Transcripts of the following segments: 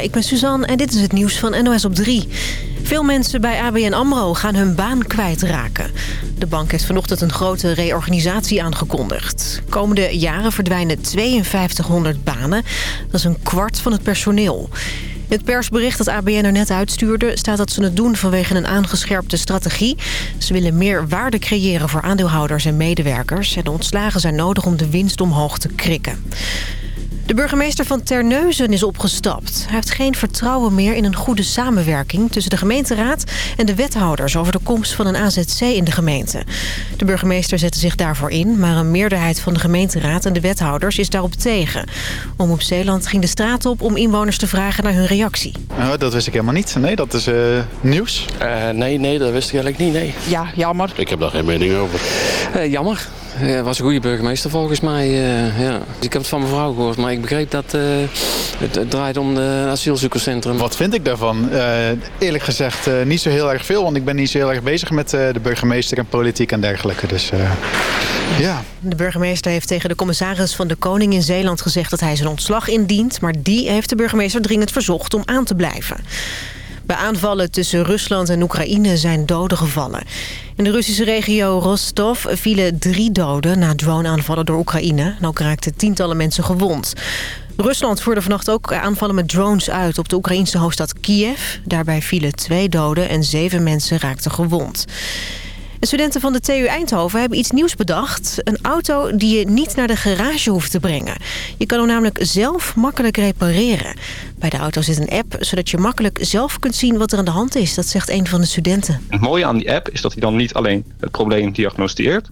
Goedemorgen, ik ben Suzanne en dit is het nieuws van NOS op 3. Veel mensen bij ABN AMRO gaan hun baan kwijtraken. De bank heeft vanochtend een grote reorganisatie aangekondigd. Komende jaren verdwijnen 5200 banen. Dat is een kwart van het personeel. Het persbericht dat ABN er net uitstuurde... staat dat ze het doen vanwege een aangescherpte strategie. Ze willen meer waarde creëren voor aandeelhouders en medewerkers. En de ontslagen zijn nodig om de winst omhoog te krikken. De burgemeester van Terneuzen is opgestapt. Hij heeft geen vertrouwen meer in een goede samenwerking... tussen de gemeenteraad en de wethouders... over de komst van een AZC in de gemeente. De burgemeester zette zich daarvoor in... maar een meerderheid van de gemeenteraad en de wethouders is daarop tegen. Omroep Zeeland ging de straat op om inwoners te vragen naar hun reactie. Oh, dat wist ik helemaal niet. Nee, dat is uh, nieuws. Uh, nee, nee, dat wist ik eigenlijk niet, nee. Ja, jammer. Ik heb daar geen mening over. Uh, jammer. Hij was een goede burgemeester volgens mij. Uh, ja. Ik heb het van mevrouw gehoord, maar ik begreep dat uh, het, het, draait om het asielzoekerscentrum. Wat vind ik daarvan? Uh, eerlijk gezegd niet zo heel erg veel, want ik ben niet zo heel erg bezig met de burgemeester en politiek en dergelijke. Dus ja. De burgemeester heeft tegen de commissaris van de Koning in Zeeland gezegd dat hij zijn ontslag indient. Maar die heeft de burgemeester dringend verzocht om aan te blijven. Bij aanvallen tussen Rusland en Oekraïne zijn doden gevallen. In de Russische regio Rostov vielen drie doden na drone-aanvallen door Oekraïne. En ook raakten tientallen mensen gewond. Rusland voerde vannacht ook aanvallen met drones uit op de Oekraïnse hoofdstad Kiev. Daarbij vielen twee doden en zeven mensen raakten gewond. De studenten van de TU Eindhoven hebben iets nieuws bedacht. Een auto die je niet naar de garage hoeft te brengen. Je kan hem namelijk zelf makkelijk repareren. Bij de auto zit een app, zodat je makkelijk zelf kunt zien wat er aan de hand is. Dat zegt een van de studenten. Het mooie aan die app is dat hij dan niet alleen het probleem diagnosticeert...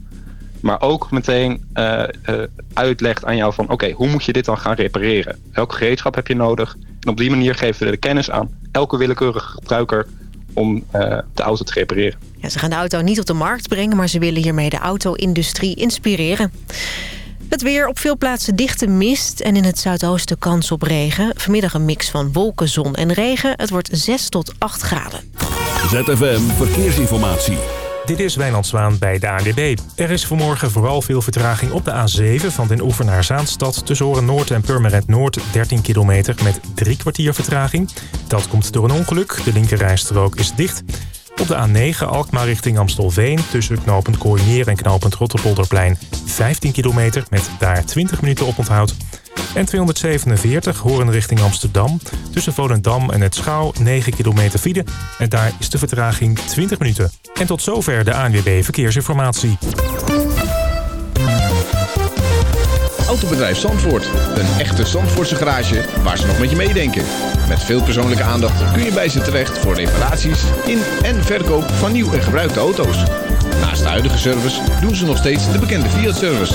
maar ook meteen uh, uh, uitlegt aan jou van... oké, hoe moet je dit dan gaan repareren? Welk gereedschap heb je nodig? En op die manier geven we de kennis aan elke willekeurige gebruiker om uh, de auto te repareren. Ja, ze gaan de auto niet op de markt brengen... maar ze willen hiermee de auto-industrie inspireren. Het weer op veel plaatsen dichte mist en in het zuidoosten kans op regen. Vanmiddag een mix van wolken, zon en regen. Het wordt 6 tot 8 graden. ZFM Verkeersinformatie. Dit is Wijnand Zwaan bij de ANWB. Er is vanmorgen vooral veel vertraging op de A7 van Den Oever naar Zaanstad... tussen Horen Noord en Purmerend Noord, 13 kilometer met drie kwartier vertraging. Dat komt door een ongeluk. De linkerrijstrook is dicht. Op de A9 Alkmaar richting Amstelveen tussen knooppunt Kooimeer en knooppunt Rotterpolderplein 15 kilometer met daar 20 minuten op onthoud. En 247 horen richting Amsterdam tussen Volendam en het Schouw 9 kilometer file en daar is de vertraging 20 minuten. En tot zover de ANWB Verkeersinformatie. Autobedrijf Zandvoort. Een echte Zandvoortse garage waar ze nog met je meedenken. Met veel persoonlijke aandacht kun je bij ze terecht voor reparaties in en verkoop van nieuw en gebruikte auto's. Naast de huidige service doen ze nog steeds de bekende Fiat-service.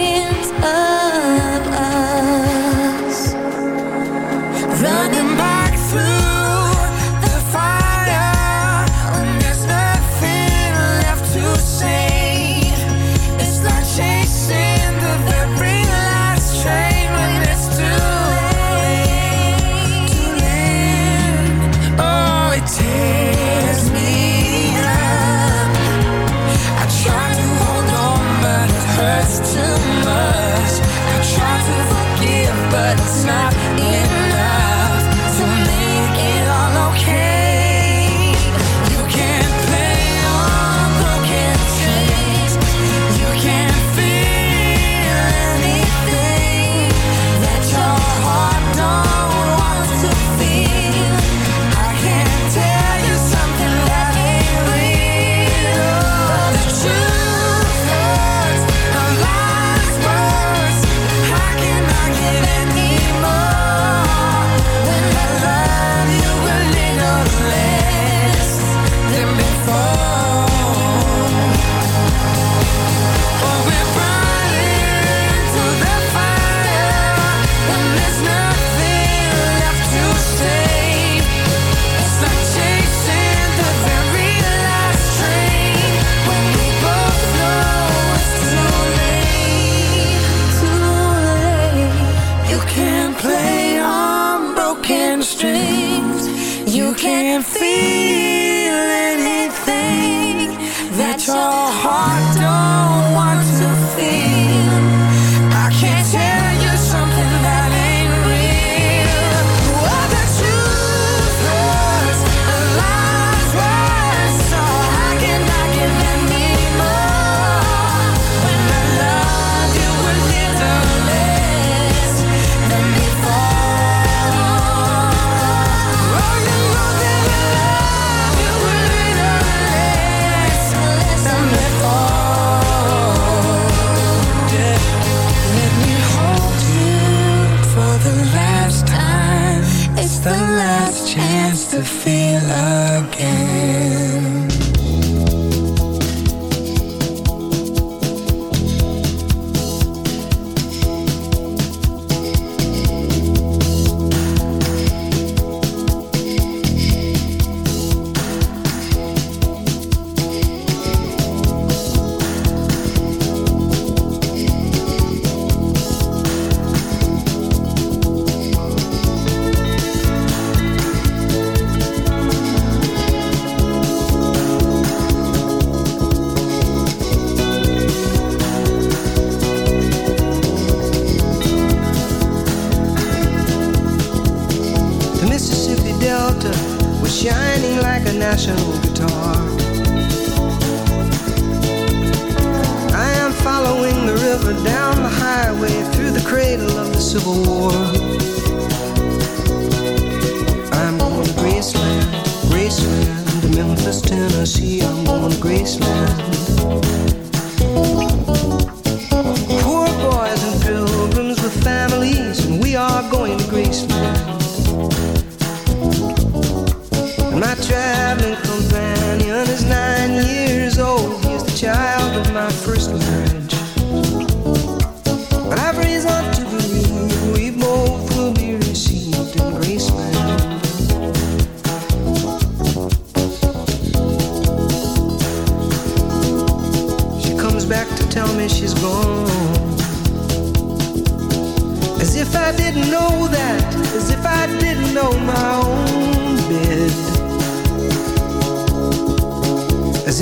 my traveling from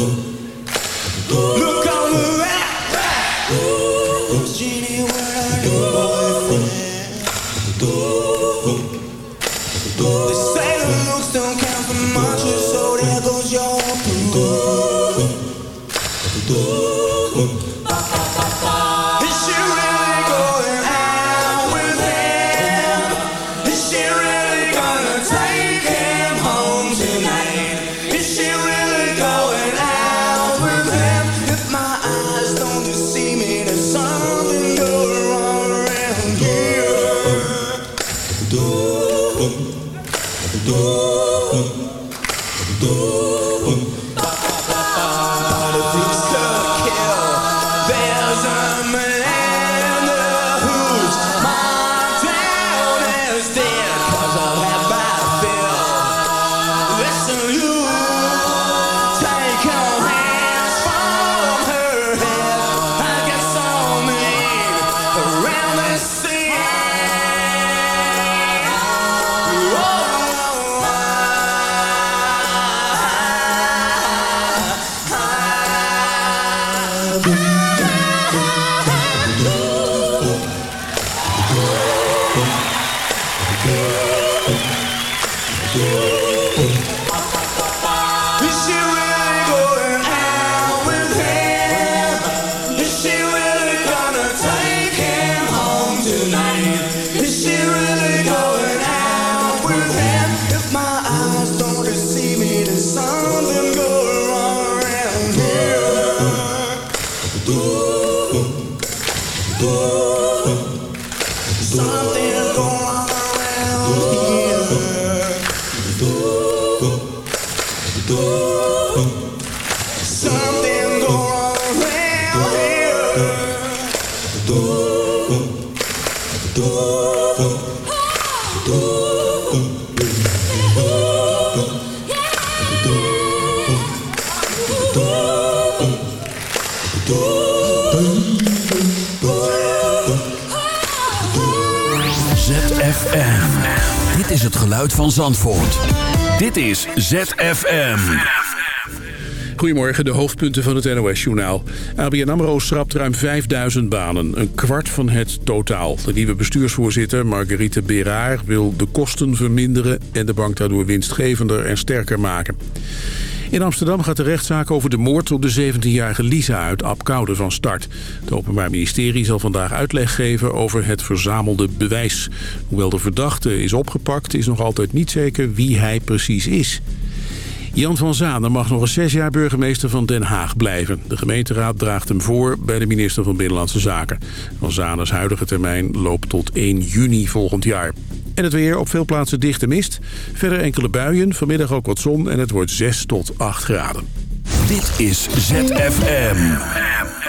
Look still going van Zandvoort. Dit is ZFM. Goedemorgen, de hoofdpunten van het NOS-journaal. ABN AMRO schrapt ruim 5000 banen, een kwart van het totaal. De nieuwe bestuursvoorzitter, Marguerite Beraar, wil de kosten verminderen... en de bank daardoor winstgevender en sterker maken. In Amsterdam gaat de rechtszaak over de moord op de 17-jarige Lisa uit Apkoude van start. Het Openbaar Ministerie zal vandaag uitleg geven over het verzamelde bewijs. Hoewel de verdachte is opgepakt, is nog altijd niet zeker wie hij precies is. Jan van Zanen mag nog eens zes jaar burgemeester van Den Haag blijven. De gemeenteraad draagt hem voor bij de minister van Binnenlandse Zaken. Van Zanens huidige termijn loopt tot 1 juni volgend jaar. En het weer op veel plaatsen dichte mist. Verder enkele buien, vanmiddag ook wat zon en het wordt 6 tot 8 graden. Dit is ZFM.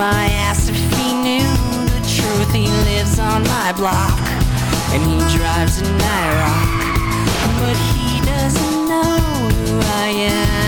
I asked if he knew the truth. He lives on my block and he drives a IROC, but he doesn't know who I am.